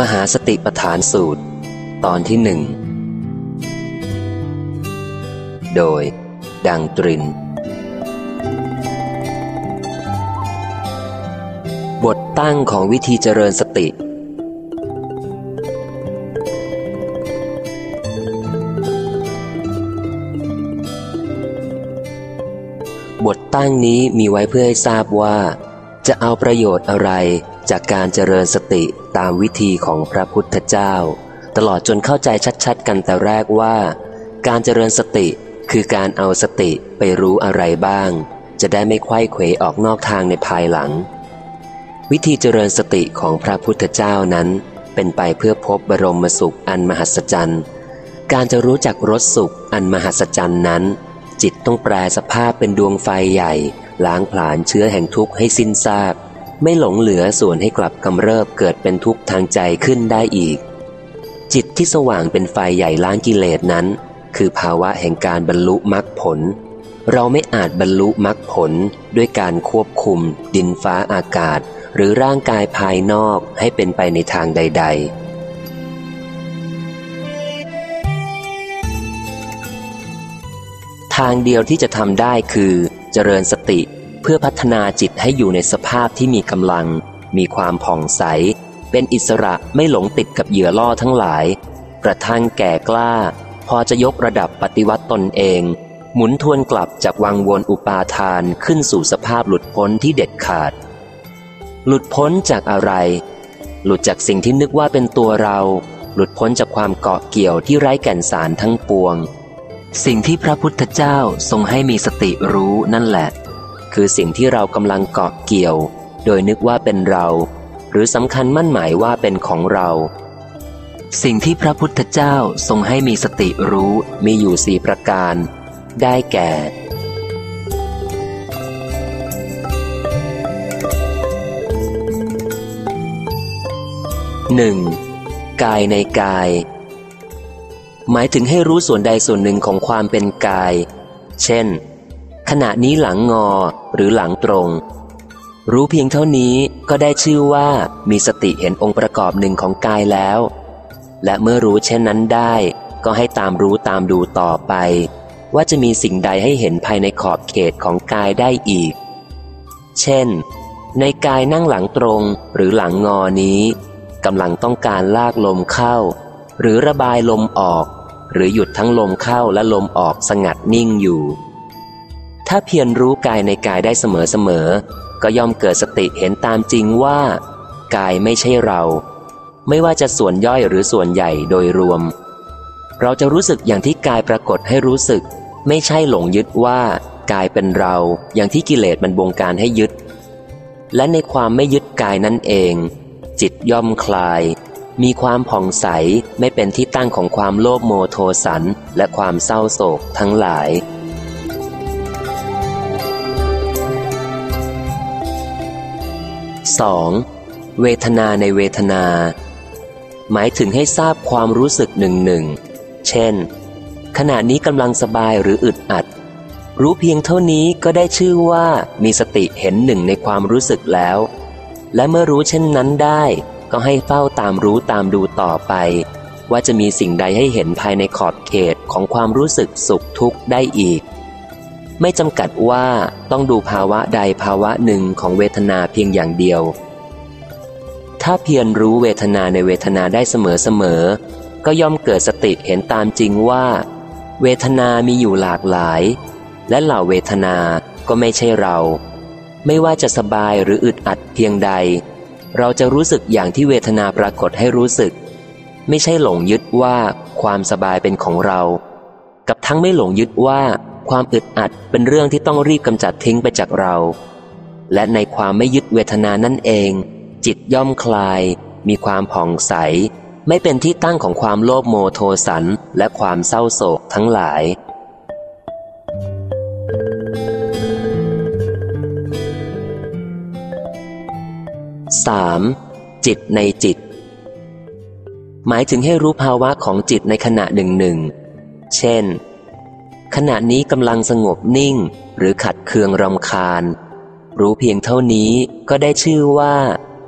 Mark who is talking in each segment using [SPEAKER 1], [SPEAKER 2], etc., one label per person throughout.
[SPEAKER 1] มหาสติปฐานสูตร ตอนที่หนึ่ง โดย ดังตริน บทตั้งของวิธีเจริญสติ บทตั้งนี้มีไว้เพื่อให้ทราบว่า จะเอาประโยชน์อะไร จากการเจริญสติตามวิธีของพระพุทธเจ้า ตลอดจนเข้าใจชัดๆ กันแต่แรกว่า การเจริญสติคือการเอาสติไปรู้อะไรบ้าง จะได้ไม่ไขว้เขวออกนอกทางในภายหลัง วิธีเจริญสติของพระพุทธเจ้านั้น เป็นไปเพื่อพบบรมสุขอันมหัศจรรย์ การจะรู้จักรสสุขอันมหัศจรรย์นั้น จิตต้องแปลสภาพเป็นดวงไฟใหญ่ ล้างผลาญเชื้อแห่งทุกข์ให้สิ้นซาก ไม่หลงเหลือส่วนให้กลับกำเริบเกิดเป็นทุกข์ทางใจขึ้นได้อีก จิตที่สว่างเป็นไฟใหญ่ล้างกิเลสนั้น คือภาวะแห่งการบรรลุมรรคผล เราไม่อาจบรรลุมรรคผลด้วยการควบคุม ดินฟ้าอากาศ หรือร่างกายภายนอกให้เป็นไปในทางใด ๆทางเดียวที่จะทำได้คือ เจริญสติ เพื่อพัฒนาจิตให้อยู่ในสภาพที่มีกำลัง มีความผ่องใส เป็นอิสระไม่หลงติดกับเหยื่อล่อทั้งหลาย กระทั่งแก่กล้า พอจะยกระดับปฏิวัติตนเอง หมุนทวนกลับจากวังวนอุปาทานขึ้นสู่สภาพหลุดพ้นที่เด็ดขาด หลุดพ้นจากอะไร หลุดจากสิ่งที่นึกว่าเป็นตัวเรา หลุดพ้นจากความเกาะเกี่ยวที่ไร้แก่นสารทั้งปวง สิ่งที่พระพุทธเจ้าทรงให้มีสติรู้นั่นแหละ คือสิ่งที่เรากำลังเกาะเกี่ยว โดยนึกว่าเป็นเรา หรือสำคัญมั่นหมายว่าเป็นของเรา สิ่งที่พระพุทธเจ้าทรงให้มีสติรู้มีอยู่สี่ประการ ได้แก่หนึ่งกายในกาย หมายถึงให้รู้ส่วนใดส่วนหนึ่งของความเป็นกาย เช่น ขณะนี้หลังงอ หรือหลังตรง รู้เพียงเท่านี้ก็ได้ชื่อว่ามีสติเห็นองค์ประกอบหนึ่งของกายแล้ว และเมื่อรู้เช่นนั้นได้ ก็ให้ตามรู้ตามดูต่อไป ว่าจะมีสิ่งใดให้เห็นภายในขอบเขตของกายได้อีก เช่น ในกายนั่งหลังตรงหรือหลังงอนี้กำลังต้องการลากลมเข้า หรือระบายลมออก หรือหยุดทั้งลมเข้าและลมออกสงัดนิ่งอยู่ ถ้าเพียรรู้กายในกายได้เสมอๆ ก็ย่อมเกิดสติเห็นตามจริงว่า กายไม่ใช่เรา ไม่ว่าจะส่วนย่อยหรือส่วนใหญ่โดยรวม เราจะรู้สึกอย่างที่กายปรากฏให้รู้สึก ไม่ใช่หลงยึดว่า กายเป็นเราอย่างที่กิเลสมันบงการให้ยึด และในความไม่ยึดกายนั่นเอง จิตย่อมคลาย มีความผ่องใสไม่เป็นที่ตั้งของความโลภโมโทสันและความเศร้าโศกทั้งหลาย 2. เวทนาในเวทนา หมายถึงให้ทราบความรู้สึกหนึ่งหนึ่ง เช่น ขณะนี้กำลังสบายหรืออึดอัด รู้เพียงเท่านี้ก็ได้ชื่อว่ามีสติเห็นหนึ่งในความรู้สึกแล้ว และเมื่อรู้เช่นนั้นได้ ก็ให้เฝ้าตามรู้ตามดูต่อไป ว่าจะมีสิ่งใดให้เห็นภายในขอบเขตของความรู้สึกสุขทุกข์ได้อีก ไม่จำกัดว่าต้องดูภาวะใดภาวะหนึ่งของเวทนาเพียงอย่างเดียว ถ้าเพียรรู้เวทนาในเวทนาได้เสมอๆก็ย่อมเกิดสติเห็นตามจริงว่า เวทนามีอยู่หลากหลาย และเหล่าเวทนาก็ไม่ใช่เรา ไม่ว่าจะสบายหรืออึดอัดเพียงใด เราจะรู้สึกอย่างที่เวทนาปรากฏให้รู้สึก ไม่ใช่หลงยึดว่าความสบายเป็นของเรา กับทั้งไม่หลงยึดว่า ความอึดอัดเป็นเรื่องที่ต้องรีบกำจัดทิ้งไปจากเรา และในความไม่ยึดเวทนานั่นเอง จิตย่อมคลาย มีความผ่องใส ไม่เป็นที่ตั้งของความโลภโมโทสันและความเศร้าโศกทั้งหลาย 3. จิตในจิต หมายถึงให้รู้ภาวะของจิตในขณะหนึ่งหนึ่ง เช่น ขณะนี้กำลังสงบนิ่ง หรือขัดเคืองรำคาญ รู้เพียงเท่านี้ก็ได้ชื่อว่า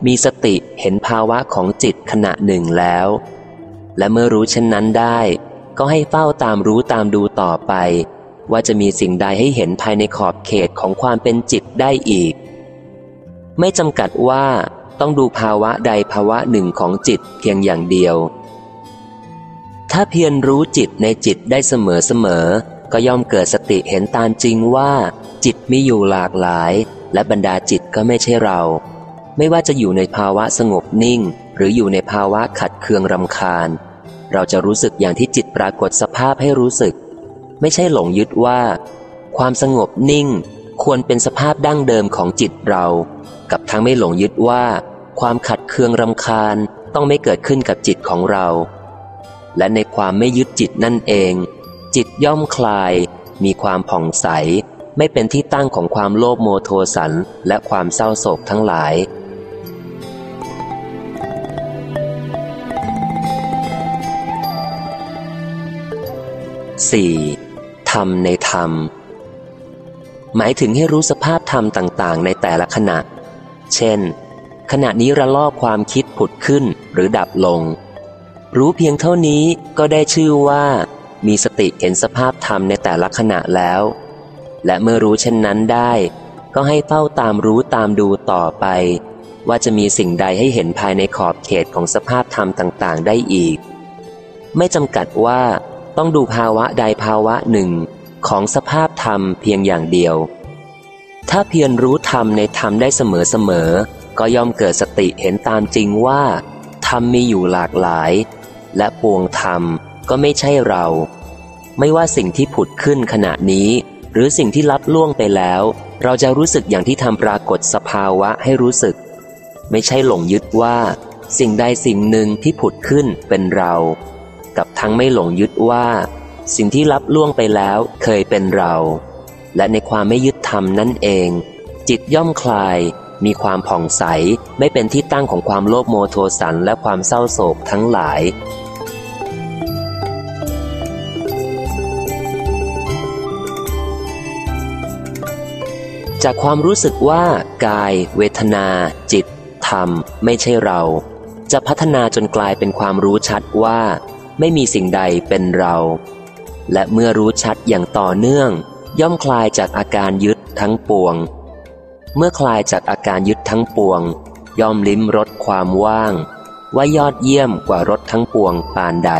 [SPEAKER 1] มีสติเห็นภาวะของจิตขณะหนึ่งแล้ว และเมื่อรู้เช่นนั้นได้ ก็ให้เฝ้าตามรู้ตามดูต่อไป ว่าจะมีสิ่งใดให้เห็นภายในขอบเขตของความเป็นจิตได้อีก ไม่จำกัดว่าต้องดูภาวะใดภาวะหนึ่งของจิตเพียงอย่างเดียว ถ้าเพียรรู้จิตในจิตได้เสมอเสมอ ก็ย่อมเกิดสติเห็นตามจริงว่า จิตมีอยู่หลากหลาย และบรรดาจิตก็ไม่ใช่เรา ไม่ว่าจะอยู่ในภาวะสงบนิ่ง หรืออยู่ในภาวะขัดเคืองรำคาญ เราจะรู้สึกอย่างที่จิตปรากฏสภาพให้รู้สึก ไม่ใช่หลงยึดว่า ความสงบนิ่ง ควรเป็นสภาพดั้งเดิมของจิตเรา กับทั้งไม่หลงยึดว่า ความขัดเคืองรำคาญต้องไม่เกิดขึ้นกับจิตของเรา และในความไม่ยึดจิตนั่นเอง จิตย่อมคลาย มีความผ่องใส ไม่เป็นที่ตั้งของความโลภโมโทสัน และความเศร้าโศกทั้งหลาย 4. ธรรมในธรรม หมายถึงให้รู้สภาพธรรมต่างๆ ในแต่ละขณะ เช่น ขณะนี้ระลอกความคิดผุดขึ้นหรือดับลง รู้เพียงเท่านี้ก็ได้ชื่อว่า มีสติเห็นสภาพธรรมในแต่ละขณะแล้ว และเมื่อรู้เช่นนั้นได้ ก็ให้เฝ้าตามรู้ตามดูต่อไป ว่าจะมีสิ่งใดให้เห็นภายในขอบเขตของสภาพธรรมต่างๆ ได้อีก ไม่จำกัดว่าต้องดูภาวะใดภาวะหนึ่งของสภาพธรรมเพียงอย่างเดียว ถ้าเพียรรู้ธรรมในธรรมได้เสมอๆ ก็ย่อมเกิดสติเห็นตามจริงว่าธรรมมีอยู่หลากหลาย และปวงธรรม ก็ไม่ใช่เรา ไม่ว่าสิ่งที่ผุดขึ้นขณะนี้ หรือสิ่งที่ลับล่วงไปแล้ว เราจะรู้สึกอย่างที่ทำปรากฏสภาวะให้รู้สึก ไม่ใช่หลงยึดว่า สิ่งใดสิ่งหนึ่งที่ผุดขึ้นเป็นเรา กับทั้งไม่หลงยึดว่า สิ่งที่รับล่วงไปแล้วเคยเป็นเรา และในความไม่ยึดธรรมนั่นเอง จิตย่อมคลายมีความผ่องใส ไม่เป็นที่ตั้งของความโลภโมโทสันและความเศร้าโศกทั้งหลาย จากความรู้สึกว่ากาย เวทนา จิต ธรรม ไม่ใช่เรา จะพัฒนาจนกลายเป็นความรู้ชัดว่า ไม่มีสิ่งใดเป็นเรา และเมื่อรู้ชัดอย่างต่อเนื่อง ย่อมคลายจากอาการยึดทั้งปวง เมื่อคลายจากอาการยึดทั้งปวง ย่อมลิ้มรสความว่าง ว่ายอดเยี่ยมกว่ารสทั้งปวงปานใด